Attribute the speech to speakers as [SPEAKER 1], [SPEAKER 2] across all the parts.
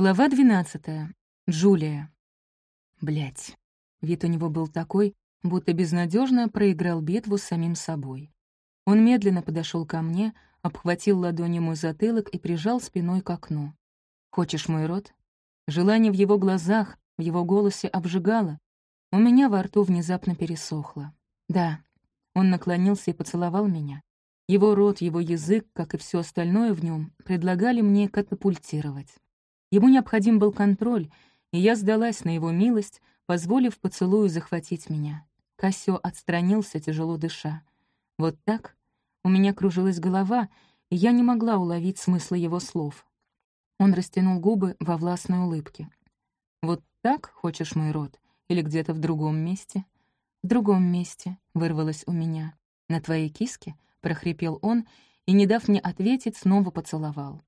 [SPEAKER 1] Глава 12. Джулия. Блять. Вид у него был такой, будто безнадежно проиграл битву с самим собой. Он медленно подошел ко мне, обхватил ладонью мой затылок и прижал спиной к окну. «Хочешь мой рот?» Желание в его глазах, в его голосе обжигало. У меня во рту внезапно пересохло. «Да». Он наклонился и поцеловал меня. Его рот, его язык, как и все остальное в нем, предлагали мне катапультировать. Ему необходим был контроль, и я сдалась на его милость, позволив поцелую захватить меня. Кассио отстранился, тяжело дыша. Вот так у меня кружилась голова, и я не могла уловить смысла его слов. Он растянул губы во властной улыбке. «Вот так хочешь мой рот? Или где-то в другом месте?» «В другом месте», — вырвалось у меня. «На твоей киске?» — прохрипел он, и, не дав мне ответить, снова поцеловал.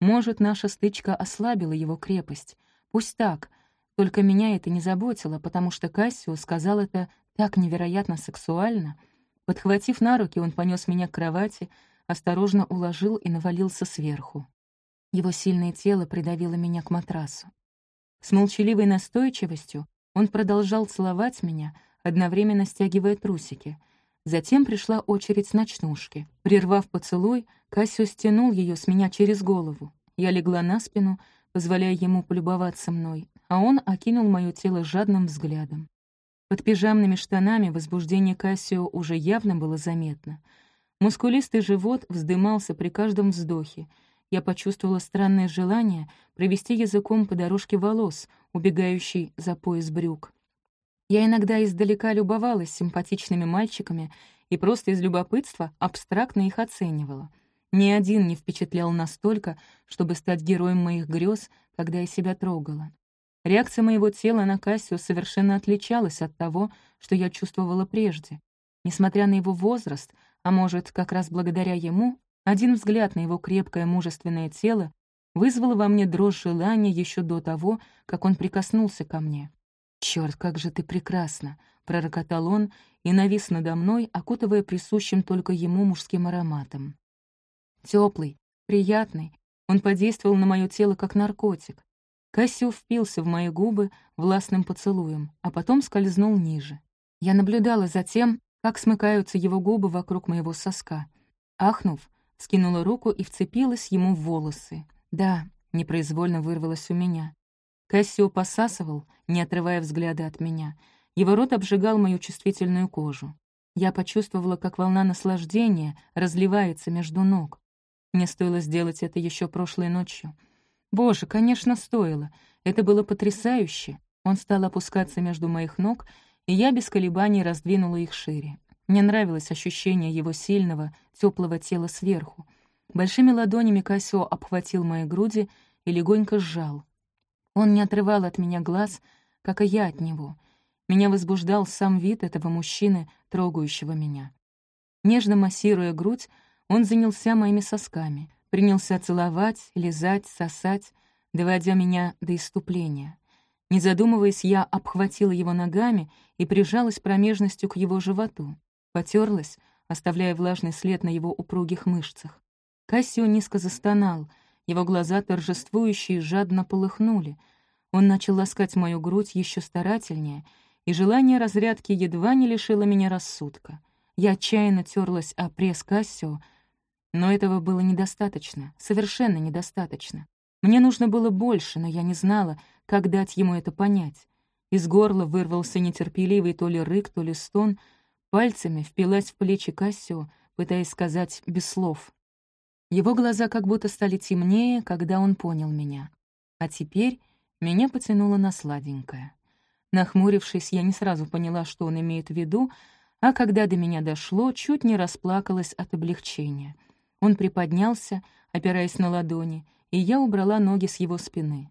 [SPEAKER 1] Может, наша стычка ослабила его крепость. Пусть так. Только меня это не заботило, потому что Кассио сказал это так невероятно сексуально. Подхватив на руки, он понес меня к кровати, осторожно уложил и навалился сверху. Его сильное тело придавило меня к матрасу. С молчаливой настойчивостью он продолжал целовать меня, одновременно стягивая трусики — Затем пришла очередь ночнушки. Прервав поцелуй, Кассио стянул ее с меня через голову. Я легла на спину, позволяя ему полюбоваться мной, а он окинул мое тело жадным взглядом. Под пижамными штанами возбуждение Кассио уже явно было заметно. Мускулистый живот вздымался при каждом вздохе. Я почувствовала странное желание провести языком по дорожке волос, убегающей за пояс брюк. Я иногда издалека любовалась симпатичными мальчиками и просто из любопытства абстрактно их оценивала. Ни один не впечатлял настолько, чтобы стать героем моих грез, когда я себя трогала. Реакция моего тела на Кассио совершенно отличалась от того, что я чувствовала прежде. Несмотря на его возраст, а может, как раз благодаря ему, один взгляд на его крепкое мужественное тело вызвал во мне дрожь желания еще до того, как он прикоснулся ко мне. «Чёрт, как же ты прекрасна!» — пророкотал он и навис надо мной, окутывая присущим только ему мужским ароматом. Теплый, приятный, он подействовал на мое тело как наркотик. Кассио впился в мои губы властным поцелуем, а потом скользнул ниже. Я наблюдала за тем, как смыкаются его губы вокруг моего соска. Ахнув, скинула руку и вцепилась ему в волосы. «Да», — непроизвольно вырвалось у меня. Кассио посасывал, не отрывая взгляда от меня. Его рот обжигал мою чувствительную кожу. Я почувствовала, как волна наслаждения разливается между ног. Мне стоило сделать это еще прошлой ночью. Боже, конечно, стоило. Это было потрясающе. Он стал опускаться между моих ног, и я без колебаний раздвинула их шире. Мне нравилось ощущение его сильного, теплого тела сверху. Большими ладонями Кассио обхватил мои груди и легонько сжал. Он не отрывал от меня глаз, как и я от него. Меня возбуждал сам вид этого мужчины, трогающего меня. Нежно массируя грудь, он занялся моими сосками, принялся целовать, лизать, сосать, доводя меня до иступления. Не задумываясь, я обхватила его ногами и прижалась промежностью к его животу, потерлась, оставляя влажный след на его упругих мышцах. Кассио низко застонал — его глаза торжествующие жадно полыхнули. Он начал ласкать мою грудь еще старательнее, и желание разрядки едва не лишило меня рассудка. Я отчаянно терлась о пресс Кассио, но этого было недостаточно, совершенно недостаточно. Мне нужно было больше, но я не знала, как дать ему это понять. Из горла вырвался нетерпеливый то ли рык, то ли стон, пальцами впилась в плечи Кассио, пытаясь сказать без слов. Его глаза как будто стали темнее, когда он понял меня. А теперь меня потянуло на сладенькое. Нахмурившись, я не сразу поняла, что он имеет в виду, а когда до меня дошло, чуть не расплакалась от облегчения. Он приподнялся, опираясь на ладони, и я убрала ноги с его спины.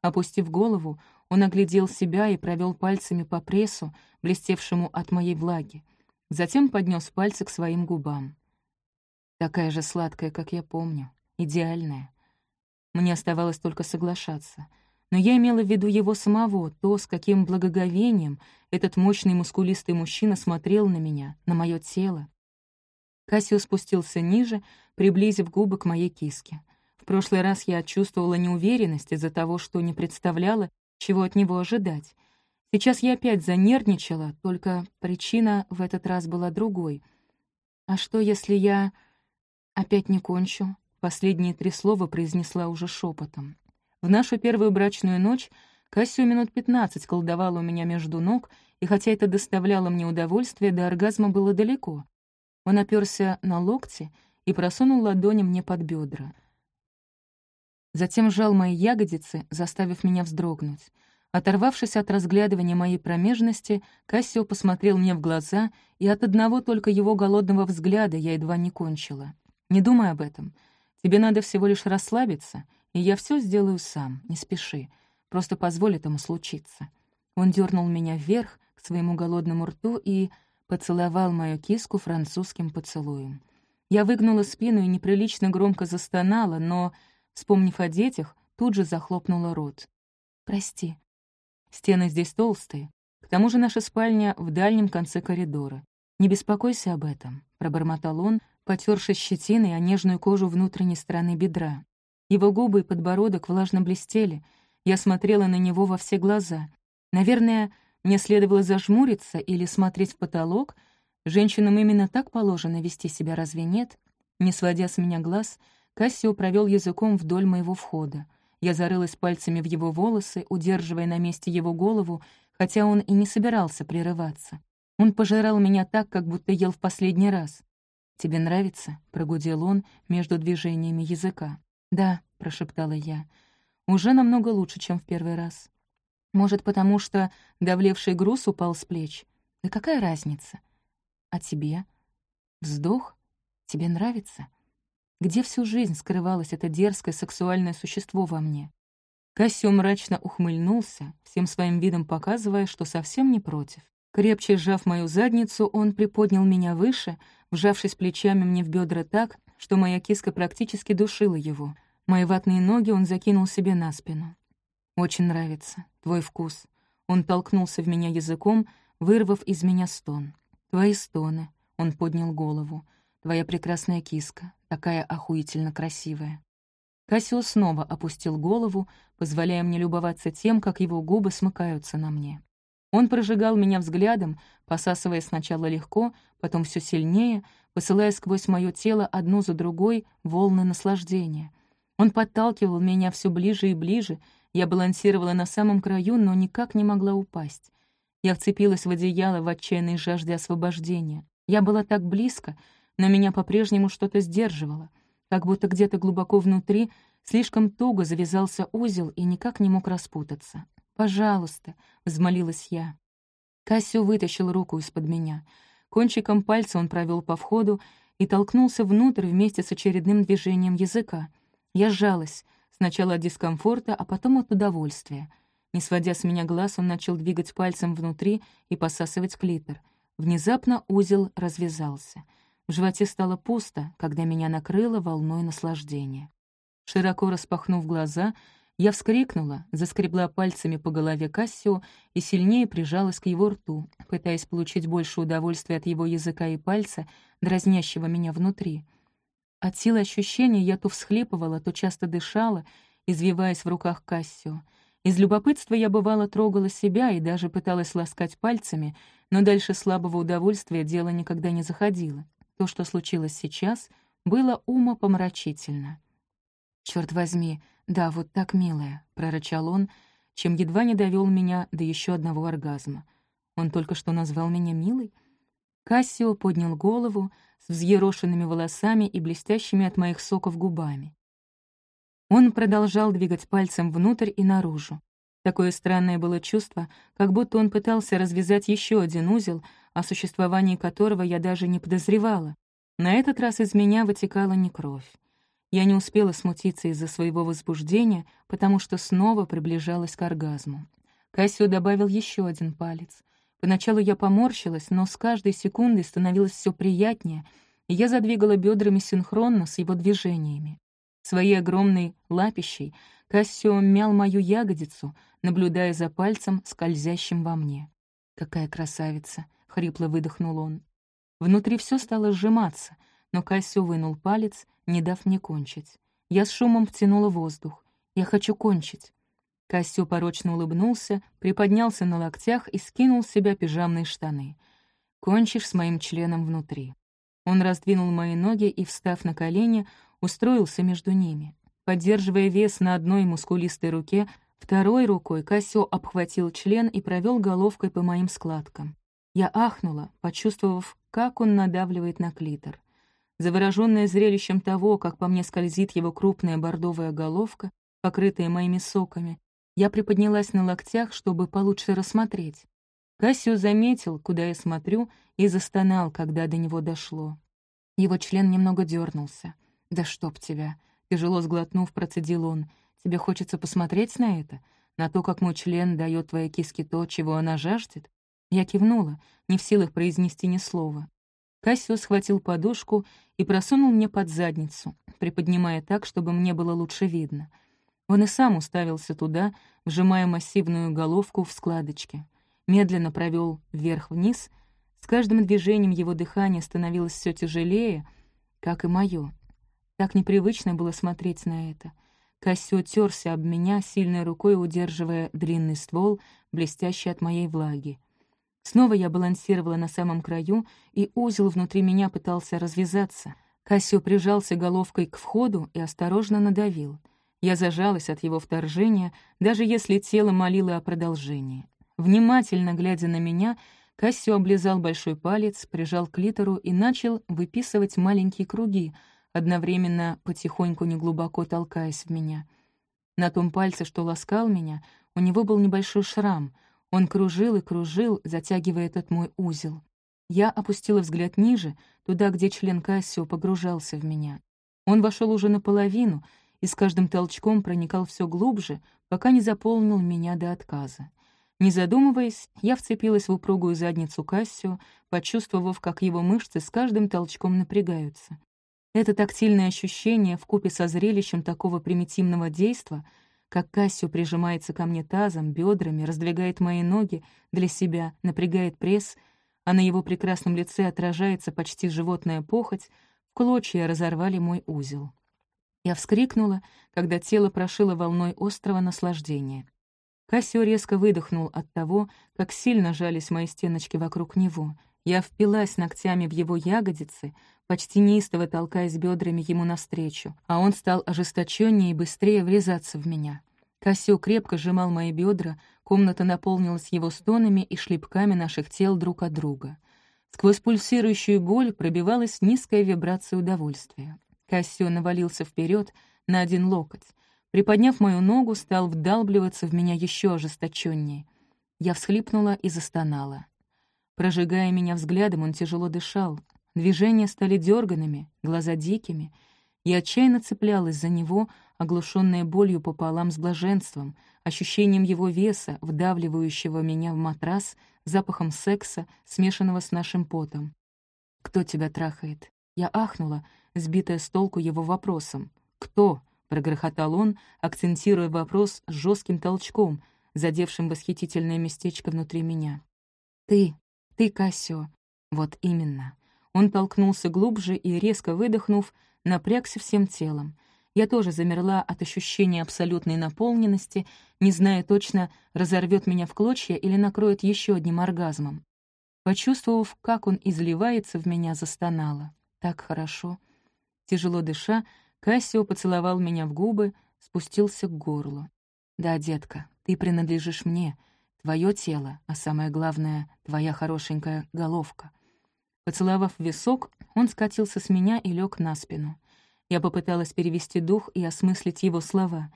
[SPEAKER 1] Опустив голову, он оглядел себя и провел пальцами по прессу, блестевшему от моей влаги. Затем поднес пальцы к своим губам. Такая же сладкая, как я помню. Идеальная. Мне оставалось только соглашаться. Но я имела в виду его самого, то, с каким благоговением этот мощный мускулистый мужчина смотрел на меня, на мое тело. Кассио спустился ниже, приблизив губы к моей киске. В прошлый раз я чувствовала неуверенность из-за того, что не представляла, чего от него ожидать. Сейчас я опять занервничала, только причина в этот раз была другой. «А что, если я опять не кончу?» Последние три слова произнесла уже шепотом. В нашу первую брачную ночь Кассио минут пятнадцать колдовала у меня между ног, и хотя это доставляло мне удовольствие, до оргазма было далеко. Он оперся на локти и просунул ладони мне под бедра. Затем сжал мои ягодицы, заставив меня вздрогнуть. Оторвавшись от разглядывания моей промежности, Кассио посмотрел мне в глаза, и от одного только его голодного взгляда я едва не кончила. «Не думай об этом. Тебе надо всего лишь расслабиться, и я все сделаю сам, не спеши. Просто позволь этому случиться». Он дернул меня вверх к своему голодному рту и поцеловал мою киску французским поцелуем. Я выгнула спину и неприлично громко застонала, но, вспомнив о детях, тут же захлопнула рот. «Прости. Стены здесь толстые. К тому же наша спальня в дальнем конце коридора. Не беспокойся об этом», — пробормотал он, потершись щетиной о нежную кожу внутренней стороны бедра. Его губы и подбородок влажно блестели. Я смотрела на него во все глаза. Наверное, мне следовало зажмуриться или смотреть в потолок. Женщинам именно так положено вести себя, разве нет? Не сводя с меня глаз, Кассио провел языком вдоль моего входа. Я зарылась пальцами в его волосы, удерживая на месте его голову, хотя он и не собирался прерываться. Он пожирал меня так, как будто ел в последний раз. «Тебе нравится?» — прогудел он между движениями языка. «Да», — прошептала я, — «уже намного лучше, чем в первый раз». «Может, потому что давлевший груз упал с плеч? Да какая разница?» «А тебе?» «Вздох? Тебе нравится?» Где всю жизнь скрывалось это дерзкое сексуальное существо во мне? Кассио мрачно ухмыльнулся, всем своим видом показывая, что совсем не против. Крепче сжав мою задницу, он приподнял меня выше, вжавшись плечами мне в бедра так, что моя киска практически душила его. Мои ватные ноги он закинул себе на спину. «Очень нравится. Твой вкус». Он толкнулся в меня языком, вырвав из меня стон. «Твои стоны». Он поднял голову. «Твоя прекрасная киска, такая охуительно красивая». Кассио снова опустил голову, позволяя мне любоваться тем, как его губы смыкаются на мне. Он прожигал меня взглядом, посасывая сначала легко, потом все сильнее, посылая сквозь мое тело одну за другой волны наслаждения. Он подталкивал меня все ближе и ближе, я балансировала на самом краю, но никак не могла упасть. Я вцепилась в одеяло в отчаянной жажде освобождения. Я была так близко, но меня по-прежнему что-то сдерживало, как будто где-то глубоко внутри слишком туго завязался узел и никак не мог распутаться. «Пожалуйста», — взмолилась я. Кассио вытащил руку из-под меня. Кончиком пальца он провел по входу и толкнулся внутрь вместе с очередным движением языка. Я сжалась, сначала от дискомфорта, а потом от удовольствия. Не сводя с меня глаз, он начал двигать пальцем внутри и посасывать клитор. Внезапно узел развязался. В животе стало пусто, когда меня накрыло волной наслаждения. Широко распахнув глаза, я вскрикнула, заскребла пальцами по голове Кассио и сильнее прижалась к его рту, пытаясь получить больше удовольствия от его языка и пальца, дразнящего меня внутри. От силы ощущения я то всхлипывала, то часто дышала, извиваясь в руках Кассио. Из любопытства я бывало трогала себя и даже пыталась ласкать пальцами, но дальше слабого удовольствия дело никогда не заходило. То, что случилось сейчас, было умопомрачительно. Черт возьми, «Да, вот так, милая», — прорычал он, чем едва не довел меня до еще одного оргазма. Он только что назвал меня милой? Кассио поднял голову с взъерошенными волосами и блестящими от моих соков губами. Он продолжал двигать пальцем внутрь и наружу. Такое странное было чувство, как будто он пытался развязать еще один узел, о существовании которого я даже не подозревала. На этот раз из меня вытекала не кровь. Я не успела смутиться из-за своего возбуждения, потому что снова приближалась к оргазму. Кассио добавил еще один палец. Поначалу я поморщилась, но с каждой секундой становилось все приятнее, и я задвигала бедрами синхронно с его движениями. Своей огромной лапищей Кассио мял мою ягодицу, наблюдая за пальцем, скользящим во мне. «Какая красавица!» — хрипло выдохнул он. Внутри все стало сжиматься, но Кассио вынул палец, не дав мне кончить. Я с шумом втянула воздух. «Я хочу кончить». Кассио порочно улыбнулся, приподнялся на локтях и скинул с себя пижамные штаны. «Кончишь с моим членом внутри». Он раздвинул мои ноги и, встав на колени, устроился между ними. Поддерживая вес на одной мускулистой руке, второй рукой Кассио обхватил член и провел головкой по моим складкам. Я ахнула, почувствовав, как он надавливает на клитор. Заворожённая зрелищем того, как по мне скользит его крупная бордовая головка, покрытая моими соками, я приподнялась на локтях, чтобы получше рассмотреть. Кассио заметил, куда я смотрю, и застонал, когда до него дошло. Его член немного дернулся. «Да чтоб тебя!» Тяжело сглотнув, процедил он. «Тебе хочется посмотреть на это? На то, как мой член дает твоей киске то, чего она жаждет?» Я кивнула, не в силах произнести ни слова. Кассио схватил подушку и просунул мне под задницу, приподнимая так, чтобы мне было лучше видно — он и сам уставился туда, вжимая массивную головку в складочке. Медленно провел вверх-вниз. С каждым движением его дыхание становилось все тяжелее, как и мое. Так непривычно было смотреть на это. Кассио терся об меня, сильной рукой удерживая длинный ствол, блестящий от моей влаги. Снова я балансировала на самом краю, и узел внутри меня пытался развязаться. Кассио прижался головкой к входу и осторожно надавил — я зажалась от его вторжения, даже если тело молило о продолжении. Внимательно глядя на меня, Кассио облизал большой палец, прижал к литеру и начал выписывать маленькие круги, одновременно потихоньку неглубоко толкаясь в меня. На том пальце, что ласкал меня, у него был небольшой шрам. Он кружил и кружил, затягивая этот мой узел. Я опустила взгляд ниже, туда, где член Кассио погружался в меня. Он вошел уже наполовину — и с каждым толчком проникал все глубже, пока не заполнил меня до отказа. Не задумываясь, я вцепилась в упругую задницу Кассио, почувствовав, как его мышцы с каждым толчком напрягаются. Это тактильное ощущение вкупе со зрелищем такого примитивного действа, как Кассио прижимается ко мне тазом, бедрами, раздвигает мои ноги для себя, напрягает пресс, а на его прекрасном лице отражается почти животная похоть, в клочья разорвали мой узел. Я вскрикнула, когда тело прошило волной острого наслаждения. Кассио резко выдохнул от того, как сильно жались мои стеночки вокруг него. Я впилась ногтями в его ягодицы, почти неистово толкаясь бедрами ему навстречу, а он стал ожесточеннее и быстрее врезаться в меня. Кассио крепко сжимал мои бедра, комната наполнилась его стонами и шлепками наших тел друг от друга. Сквозь пульсирующую боль пробивалась низкая вибрация удовольствия. Кассио навалился вперед на один локоть. Приподняв мою ногу, стал вдалбливаться в меня еще ожесточеннее. Я всхлипнула и застонала. Прожигая меня взглядом, он тяжело дышал. Движения стали дерганными, глаза дикими. Я отчаянно цеплялась за него, оглушенная болью пополам с блаженством, ощущением его веса, вдавливающего меня в матрас, запахом секса, смешанного с нашим потом. «Кто тебя трахает?» Я ахнула, сбитая с толку его вопросом. «Кто?» — прогрохотал он, акцентируя вопрос с жестким толчком, задевшим восхитительное местечко внутри меня. «Ты, ты, Кассио». Вот именно. Он толкнулся глубже и, резко выдохнув, напрягся всем телом. Я тоже замерла от ощущения абсолютной наполненности, не зная точно, разорвет меня в клочья или накроет еще одним оргазмом. Почувствовав, как он изливается в меня, застонала. Так хорошо. Тяжело дыша, Кассио поцеловал меня в губы, спустился к горлу. «Да, детка, ты принадлежишь мне, твое тело, а самое главное — твоя хорошенькая головка». Поцеловав висок, он скатился с меня и лег на спину. Я попыталась перевести дух и осмыслить его слова.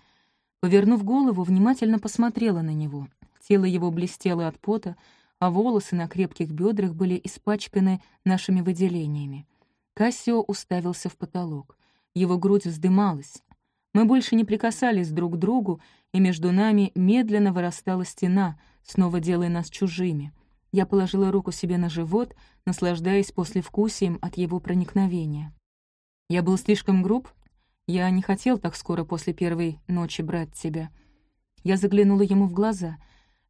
[SPEAKER 1] Повернув голову, внимательно посмотрела на него. Тело его блестело от пота, а волосы на крепких бедрах были испачканы нашими выделениями. Кассио уставился в потолок. Его грудь вздымалась. Мы больше не прикасались друг к другу, и между нами медленно вырастала стена, снова делая нас чужими. Я положила руку себе на живот, наслаждаясь послевкусием от его проникновения. Я был слишком груб. Я не хотел так скоро после первой ночи брать тебя. Я заглянула ему в глаза.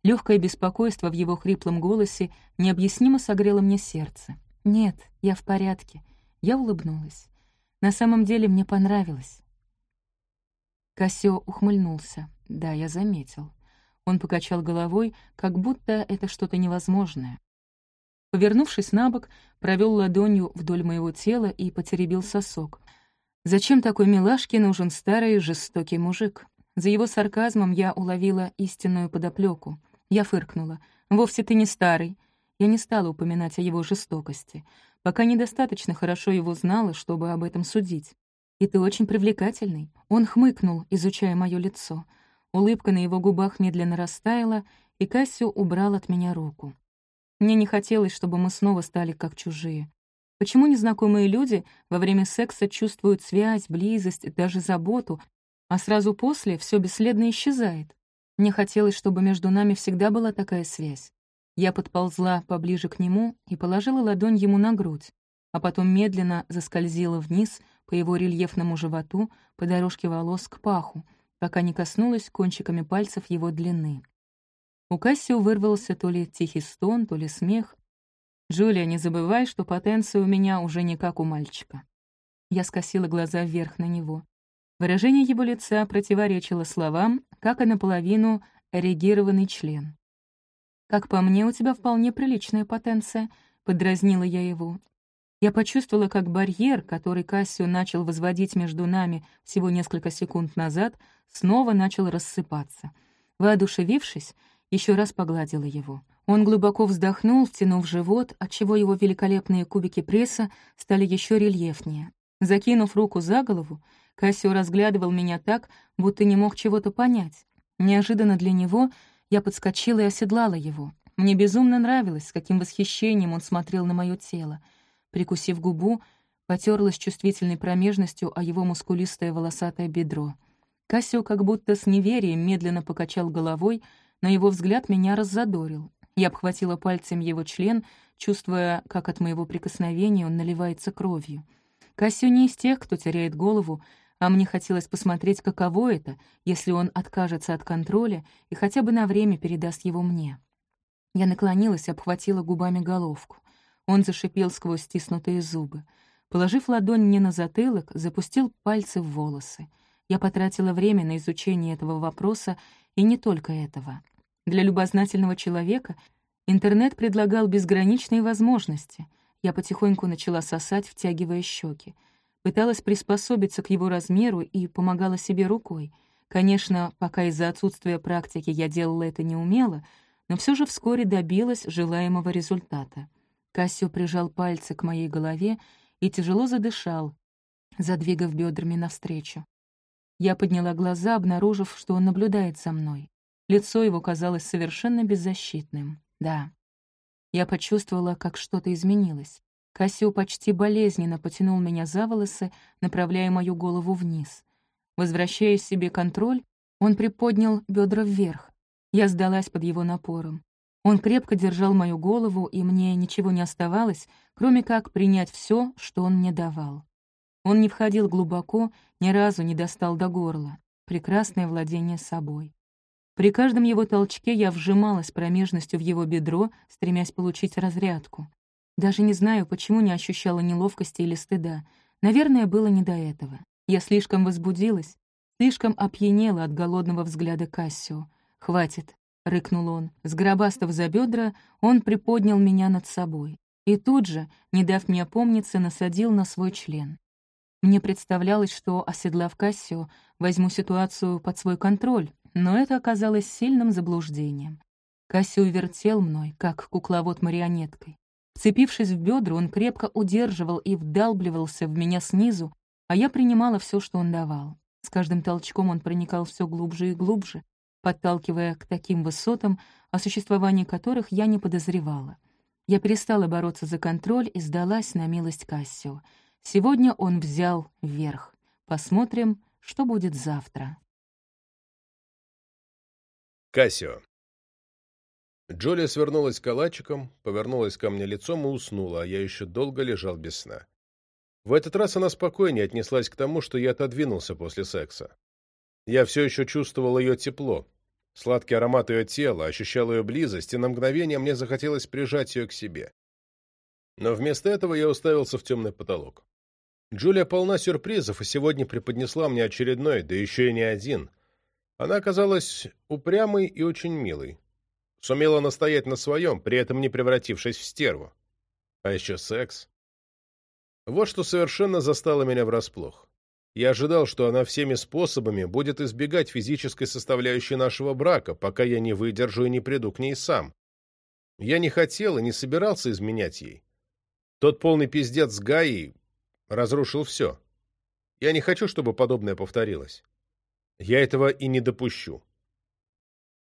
[SPEAKER 1] Легкое беспокойство в его хриплом голосе необъяснимо согрело мне сердце. «Нет, я в порядке. Я улыбнулась. На самом деле мне понравилось. Кассио ухмыльнулся. Да, я заметил. Он покачал головой, как будто это что-то невозможное. Повернувшись на бок, провел ладонью вдоль моего тела и потеребил сосок. Зачем такой милашке нужен старый жестокий мужик? За его сарказмом я уловила истинную подоплеку. Я фыркнула. «Вовсе ты не старый». Я не стала упоминать о его жестокости, пока недостаточно хорошо его знала, чтобы об этом судить. «И ты очень привлекательный». Он хмыкнул, изучая мое лицо. Улыбка на его губах медленно растаяла, и Кассио убрал от меня руку. Мне не хотелось, чтобы мы снова стали как чужие. Почему незнакомые люди во время секса чувствуют связь, близость, даже заботу, а сразу после все бесследно исчезает? Мне хотелось, чтобы между нами всегда была такая связь. Я подползла поближе к нему и положила ладонь ему на грудь, а потом медленно заскользила вниз по его рельефному животу по дорожке волос к паху, пока не коснулась кончиками пальцев его длины. У Кассио вырвался то ли тихий стон, то ли смех. «Джулия, не забывай, что потенция у меня уже не как у мальчика». Я скосила глаза вверх на него. Выражение его лица противоречило словам, как и наполовину эрегированный член. «Как по мне, у тебя вполне приличная потенция», — подразнила я его. Я почувствовала, как барьер, который Кассио начал возводить между нами всего несколько секунд назад, снова начал рассыпаться. Воодушевившись, еще раз погладила его. Он глубоко вздохнул, втянув живот, отчего его великолепные кубики пресса стали еще рельефнее. Закинув руку за голову, Кассио разглядывал меня так, будто не мог чего-то понять. Неожиданно для него я подскочила и оседлала его. Мне безумно нравилось, с каким восхищением он смотрел на мое тело. Прикусив губу, потерлась чувствительной промежностью о его мускулистое волосатое бедро. Кассио как будто с неверием медленно покачал головой, но его взгляд меня раззадорил. Я обхватила пальцем его член, чувствуя, как от моего прикосновения он наливается кровью. Кассио не из тех, кто теряет голову, а мне хотелось посмотреть, каково это, если он откажется от контроля и хотя бы на время передаст его мне. Я наклонилась и обхватила губами головку. Он зашипел сквозь стиснутые зубы. Положив ладонь мне на затылок, запустил пальцы в волосы. Я потратила время на изучение этого вопроса и не только этого. Для любознательного человека интернет предлагал безграничные возможности. Я потихоньку начала сосать, втягивая щеки. Пыталась приспособиться к его размеру и помогала себе рукой. Конечно, пока из-за отсутствия практики я делала это неумело, но все же вскоре добилась желаемого результата. Кассио прижал пальцы к моей голове и тяжело задышал, задвигав бедрами навстречу. Я подняла глаза, обнаружив, что он наблюдает за мной. Лицо его казалось совершенно беззащитным. Да. Я почувствовала, как что-то изменилось. Кассио почти болезненно потянул меня за волосы, направляя мою голову вниз. Возвращая себе контроль, он приподнял бедра вверх. Я сдалась под его напором. Он крепко держал мою голову, и мне ничего не оставалось, кроме как принять все, что он мне давал. Он не входил глубоко, ни разу не достал до горла. Прекрасное владение собой. При каждом его толчке я вжималась промежностью в его бедро, стремясь получить разрядку. Даже не знаю, почему не ощущала неловкости или стыда. Наверное, было не до этого. Я слишком возбудилась, слишком опьянела от голодного взгляда Кассио. «Хватит», — рыкнул он. Сгробастав за бедра, он приподнял меня над собой. И тут же, не дав мне опомниться, насадил на свой член. Мне представлялось, что, оседлав Кассио, возьму ситуацию под свой контроль, но это оказалось сильным заблуждением. Кассио вертел мной, как кукловод марионеткой. Вцепившись в бедра, он крепко удерживал и вдалбливался в меня снизу, а я принимала все, что он давал. С каждым толчком он проникал все глубже и глубже, подталкивая к таким высотам, о существовании которых я не подозревала. Я перестала бороться за контроль и сдалась на милость Кассио — Сегодня он взял верх. Посмотрим, что будет завтра.
[SPEAKER 2] Кассио. Джулия свернулась калачиком, повернулась ко мне лицом и уснула, а я еще долго лежал без сна. В этот раз она спокойнее отнеслась к тому, что я отодвинулся после секса. Я все еще чувствовал ее тепло, сладкий аромат ее тела, ощущал ее близость, и на мгновение мне захотелось прижать ее к себе. Но вместо этого я уставился в темный потолок. Джулия полна сюрпризов и сегодня преподнесла мне очередной, да еще и не один. Она оказалась упрямой и очень милой. Сумела настоять на своем, при этом не превратившись в стерву. А еще секс. Вот что совершенно застало меня врасплох. Я ожидал, что она всеми способами будет избегать физической составляющей нашего брака, пока я не выдержу и не приду к ней сам. Я не хотел и не собирался изменять ей. Тот полный пиздец с Гаей разрушил все. Я не хочу, чтобы подобное повторилось. Я этого и не допущу.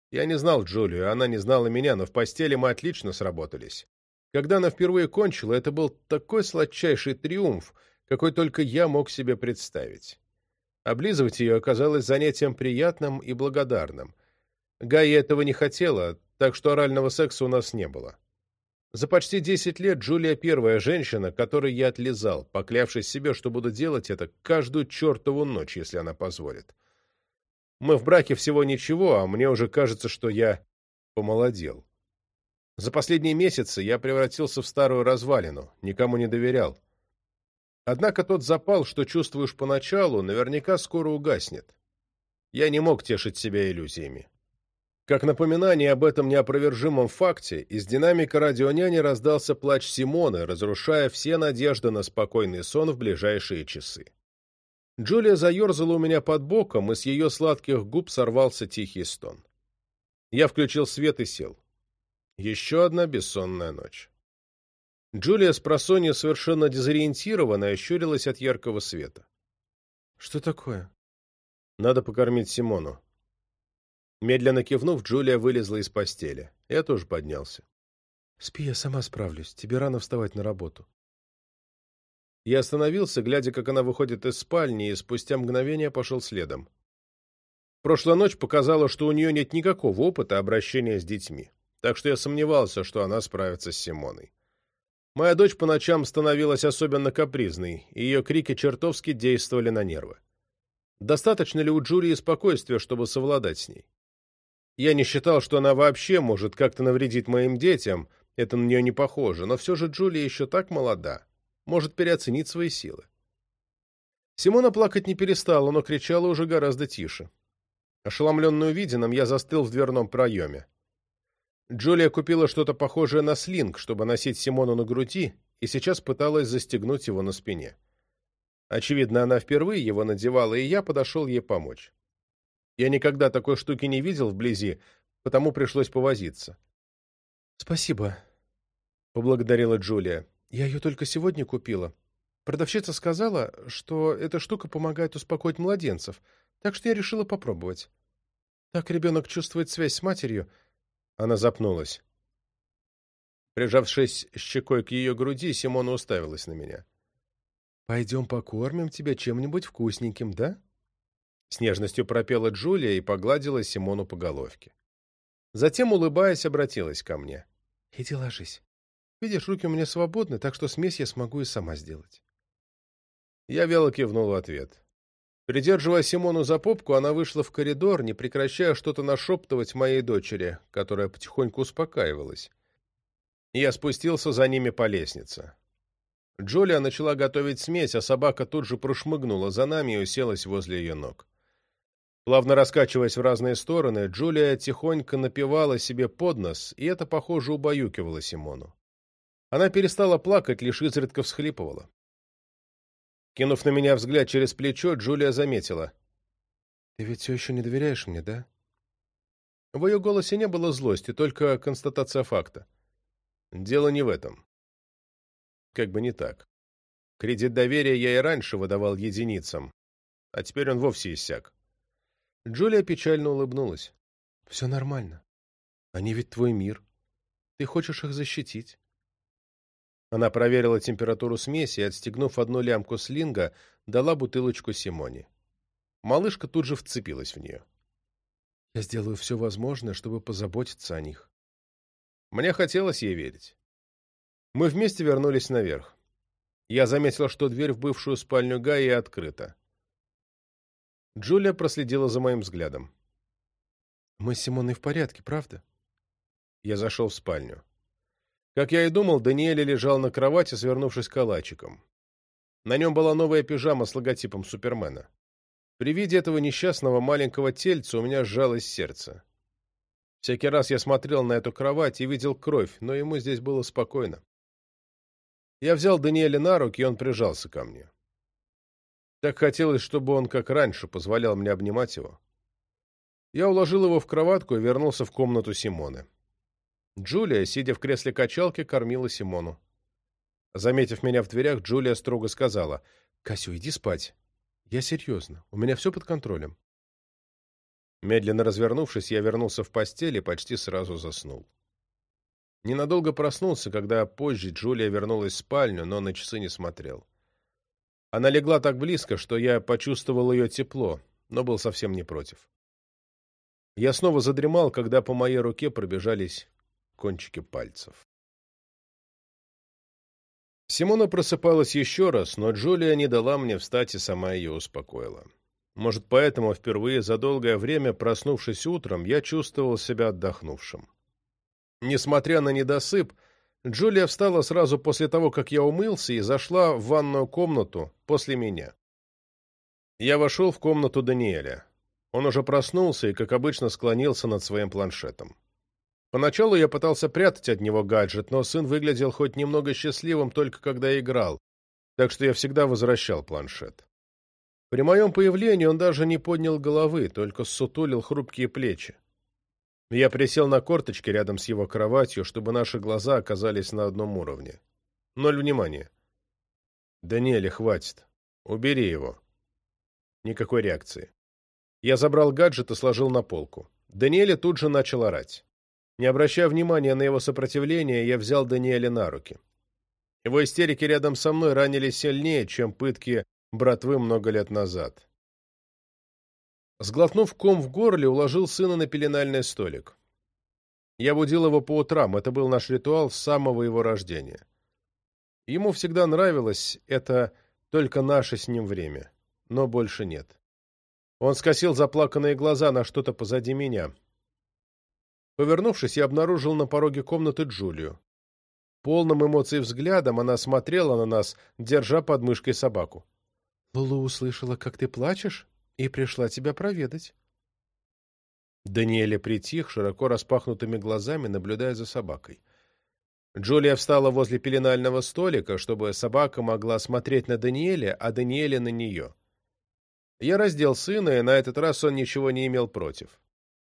[SPEAKER 2] Я не знал Джулию, она не знала меня, но в постели мы отлично сработались. Когда она впервые кончила, это был такой сладчайший триумф, какой только я мог себе представить. Облизывать ее оказалось занятием приятным и благодарным. Гая этого не хотела, так что орального секса у нас не было. За почти десять лет Джулия первая женщина, которой я отлизал, поклявшись себе, что буду делать это каждую чертову ночь, если она позволит. Мы в браке всего ничего, а мне уже кажется, что я помолодел. За последние месяцы я превратился в старую развалину, никому не доверял. Однако тот запал, что чувствуешь поначалу, наверняка скоро угаснет. Я не мог тешить себя иллюзиями. Как напоминание об этом неопровержимом факте, из динамика радионяни раздался плач Симоны, разрушая все надежды на спокойный сон в ближайшие часы. Джулия заерзала у меня под боком, и с ее сладких губ сорвался тихий стон. Я включил свет и сел. Еще одна бессонная ночь. Джулия с просонья совершенно дезориентированная щурилась от яркого света. «Что такое?» «Надо покормить Симону», Медленно кивнув, Джулия вылезла из постели. Я тоже поднялся. «Спи, я сама справлюсь. Тебе рано вставать на работу». Я остановился, глядя, как она выходит из спальни, и спустя мгновение пошел следом. Прошлая ночь показала, что у нее нет никакого опыта обращения с детьми, так что я сомневался, что она справится с Симоной. Моя дочь по ночам становилась особенно капризной, и ее крики чертовски действовали на нервы. Достаточно ли у Джулии спокойствия, чтобы совладать с ней? Я не считал, что она вообще может как-то навредить моим детям, это на нее не похоже, но все же Джулия еще так молода, может переоценить свои силы. Симона плакать не перестала, но кричала уже гораздо тише. Ошеломленный увиденным, я застыл в дверном проеме. Джулия купила что-то похожее на слинг, чтобы носить Симону на груди, и сейчас пыталась застегнуть его на спине. Очевидно, она впервые его надевала, и я подошел ей помочь. Я никогда такой штуки не видел вблизи, потому пришлось повозиться. «Спасибо», — поблагодарила Джулия. «Я ее только сегодня купила. Продавщица сказала, что эта штука помогает успокоить младенцев, так что я решила попробовать. Так ребенок чувствует связь с матерью». Она запнулась. Прижавшись щекой к ее груди, Симона уставилась на меня. «Пойдем покормим тебя чем-нибудь вкусненьким, да?» С нежностью пропела Джулия и погладила Симону по головке. Затем, улыбаясь, обратилась ко мне. «Иди ложись. Видишь, руки у меня свободны, так что смесь я смогу и сама сделать». Я вяло кивнул в ответ. Придерживая Симону за попку, она вышла в коридор, не прекращая что-то нашептывать моей дочери, которая потихоньку успокаивалась. Я спустился за ними по лестнице. Джулия начала готовить смесь, а собака тут же прошмыгнула за нами и уселась возле ее ног. Плавно раскачиваясь в разные стороны, Джулия тихонько напевала себе под нос, и это, похоже, убаюкивало Симону. Она перестала плакать, лишь изредка всхлипывала. Кинув на меня взгляд через плечо, Джулия заметила. «Ты ведь все еще не доверяешь мне, да?» В ее голосе не было злости, только констатация факта. Дело не в этом. Как бы не так. Кредит доверия я и раньше выдавал единицам, а теперь он вовсе иссяк. Джулия печально улыбнулась. «Все нормально. Они ведь твой мир. Ты хочешь их защитить». Она проверила температуру смеси и, отстегнув одну лямку слинга, дала бутылочку Симоне. Малышка тут же вцепилась в нее. «Я сделаю все возможное, чтобы позаботиться о них». Мне хотелось ей верить. Мы вместе вернулись наверх. Я заметил, что дверь в бывшую спальню Гаи открыта. Джулия проследила за моим взглядом. «Мы с Симоной в порядке, правда?» Я зашел в спальню. Как я и думал, Даниэль лежал на кровати, свернувшись калачиком. На нем была новая пижама с логотипом Супермена. При виде этого несчастного маленького тельца у меня сжалось сердце. Всякий раз я смотрел на эту кровать и видел кровь, но ему здесь было спокойно. Я взял Даниэля на руки, и он прижался ко мне. Так хотелось, чтобы он, как раньше, позволял мне обнимать его. Я уложил его в кроватку и вернулся в комнату Симоны. Джулия, сидя в кресле качалки, кормила Симону. Заметив меня в дверях, Джулия строго сказала, «Касю, иди спать. Я серьезно. У меня все под контролем». Медленно развернувшись, я вернулся в постель и почти сразу заснул. Ненадолго проснулся, когда позже Джулия вернулась в спальню, но на часы не смотрел. Она легла так близко, что я почувствовал ее тепло, но был совсем не против. Я снова задремал, когда по моей руке пробежались кончики пальцев. Симона просыпалась еще раз, но Джулия не дала мне встать и сама ее успокоила. Может, поэтому впервые за долгое время, проснувшись утром, я чувствовал себя отдохнувшим. Несмотря на недосып, Джулия встала сразу после того, как я умылся, и зашла в ванную комнату после меня. Я вошел в комнату Даниэля. Он уже проснулся и, как обычно, склонился над своим планшетом. Поначалу я пытался прятать от него гаджет, но сын выглядел хоть немного счастливым только когда играл, так что я всегда возвращал планшет. При моем появлении он даже не поднял головы, только сутулил хрупкие плечи. Я присел на корточки рядом с его кроватью, чтобы наши глаза оказались на одном уровне. Ноль внимания. «Даниэле, хватит. Убери его». Никакой реакции. Я забрал гаджет и сложил на полку. Даниэля тут же начал орать. Не обращая внимания на его сопротивление, я взял Даниэля на руки. Его истерики рядом со мной ранили сильнее, чем пытки братвы много лет назад. Сглотнув ком в горле, уложил сына на пеленальный столик. Я будил его по утрам, это был наш ритуал с самого его рождения. Ему всегда нравилось это только наше с ним время, но больше нет. Он скосил заплаканные глаза на что-то позади меня — Повернувшись, я обнаружил на пороге комнаты Джулию. Полным эмоций взглядом она смотрела на нас, держа под мышкой собаку. «Лулу услышала, как ты плачешь, и пришла тебя проведать». Даниэля притих, широко распахнутыми глазами, наблюдая за собакой. Джулия встала возле пеленального столика, чтобы собака могла смотреть на Даниэля, а Даниэля на нее. Я раздел сына, и на этот раз он ничего не имел против.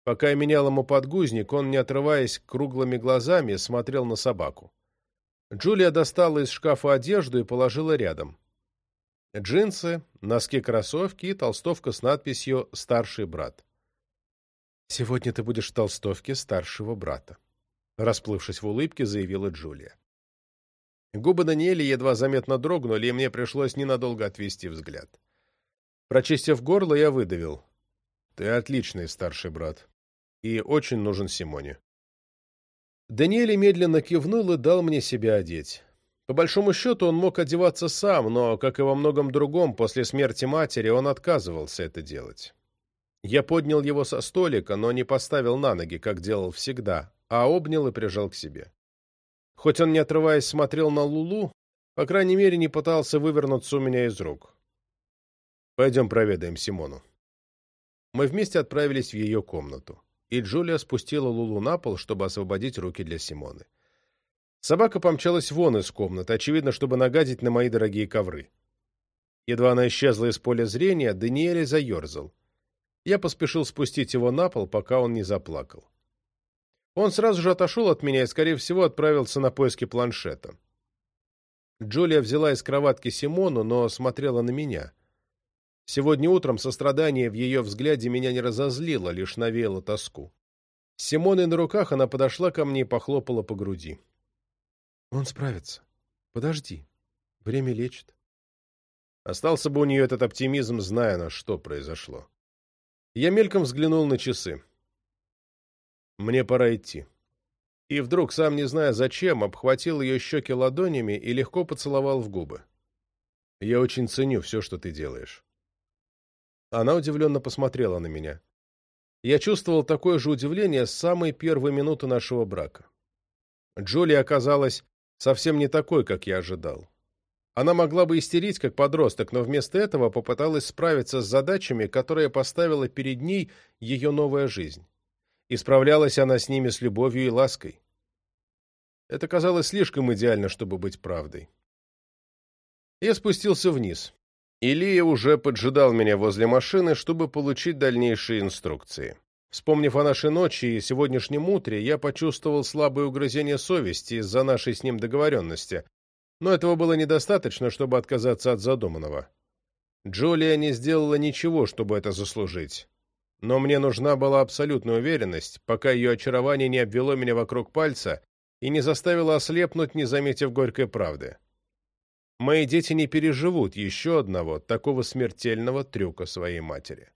[SPEAKER 2] Пока я менял ему подгузник, он, не отрываясь круглыми глазами, смотрел на собаку. Джулия достала из шкафа одежду и положила рядом. Джинсы, носки-кроссовки и толстовка с надписью «Старший брат». «Сегодня ты будешь в толстовке старшего брата», — расплывшись в улыбке, заявила Джулия. Губы Даниэля едва заметно дрогнули, и мне пришлось ненадолго отвести взгляд. Прочистив горло, я выдавил. «Ты отличный старший брат» и очень нужен Симоне. Даниэль медленно кивнул и дал мне себя одеть. По большому счету он мог одеваться сам, но, как и во многом другом, после смерти матери он отказывался это делать. Я поднял его со столика, но не поставил на ноги, как делал всегда, а обнял и прижал к себе. Хоть он, не отрываясь, смотрел на Лулу, по крайней мере, не пытался вывернуться у меня из рук. «Пойдем проведаем Симону». Мы вместе отправились в ее комнату и Джулия спустила Лулу на пол, чтобы освободить руки для Симоны. Собака помчалась вон из комнаты, очевидно, чтобы нагадить на мои дорогие ковры. Едва она исчезла из поля зрения, Даниэль заерзал. Я поспешил спустить его на пол, пока он не заплакал. Он сразу же отошел от меня и, скорее всего, отправился на поиски планшета. Джулия взяла из кроватки Симону, но смотрела на меня — Сегодня утром сострадание в ее взгляде меня не разозлило, лишь навеяло тоску. С Симоной на руках она подошла ко мне и похлопала по груди. «Он справится. Подожди. Время лечит». Остался бы у нее этот оптимизм, зная, на что произошло. Я мельком взглянул на часы. Мне пора идти. И вдруг, сам не зная зачем, обхватил ее щеки ладонями и легко поцеловал в губы. Я очень ценю все, что ты делаешь. Она удивленно посмотрела на меня. Я чувствовал такое же удивление с самой первой минуты нашего брака. Джоли оказалась совсем не такой, как я ожидал. Она могла бы истерить, как подросток, но вместо этого попыталась справиться с задачами, которые поставила перед ней ее новая жизнь. И справлялась она с ними с любовью и лаской. Это казалось слишком идеально, чтобы быть правдой. Я спустился вниз. Илья уже поджидал меня возле машины, чтобы получить дальнейшие инструкции. Вспомнив о нашей ночи и сегодняшнем утре, я почувствовал слабое угрызение совести из-за нашей с ним договоренности, но этого было недостаточно, чтобы отказаться от задуманного. Джулия не сделала ничего, чтобы это заслужить. Но мне нужна была абсолютная уверенность, пока ее очарование не обвело меня вокруг пальца и не заставило ослепнуть, не заметив горькой правды. Мои дети не переживут еще одного такого смертельного трюка своей матери.